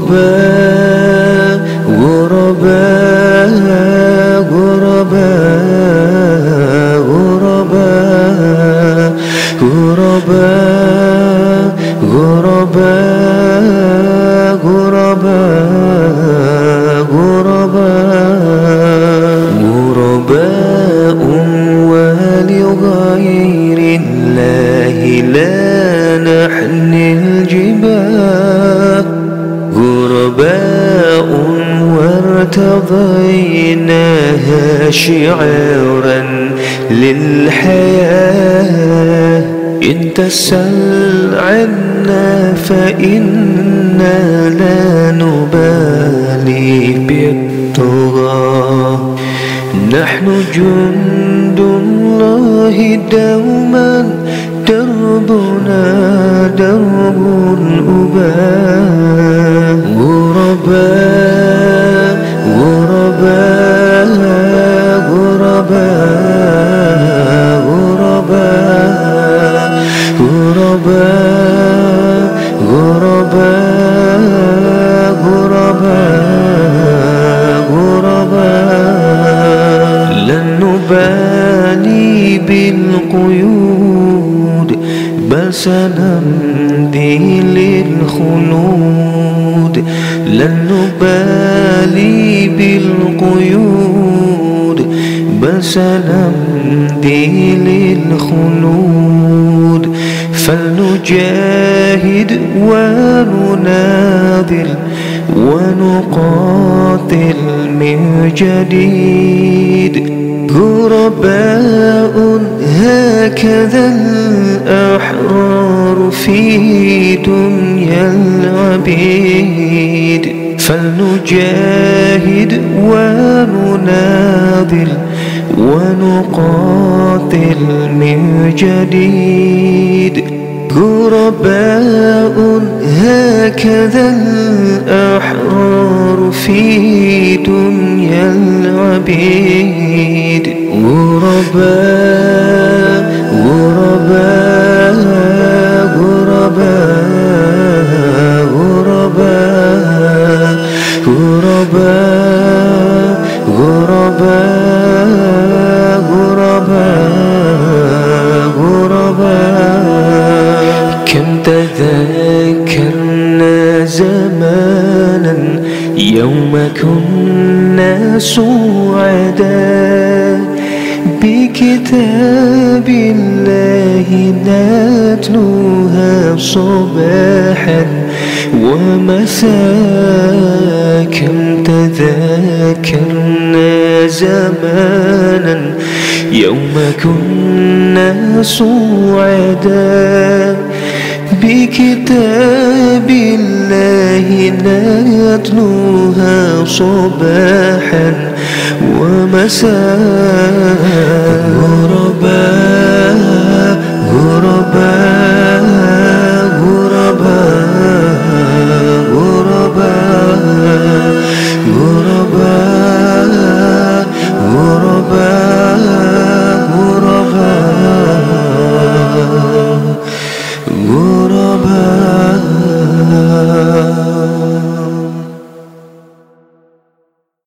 غرباء غرباء غرباء غرباء غرباء غرباء غرباء غرباء غرباء ولغير الله لا نحن الجباه غرباء وارتضيناها شعارا للحياة. إن تسل عنا فإنا لا نبالي بالطغى. نحن جند الله دوما دربنا درب الأباء غرباء غرباء غرباء غرباء لن نبالي بالقيود بل سنمضي للخلود. لن نبالي بالقيود بل سنمضي للخلود. فلنجاهد ونناذل ونقاتل من جديد. غرباء هكذا الأحرار في دنيا العبيد. فلنجاهد ونناذل ونقاتل من جديد. غرباء هكذا الأحرار في دنيا العبيد. غرباء زمانا يوم كنا سعدا بكتاب الله نتلوها صباحا ومساء كم تذكرنا زمانا يوم كنا سعدا بكتاب الله نتلوها صباحا ومساء. above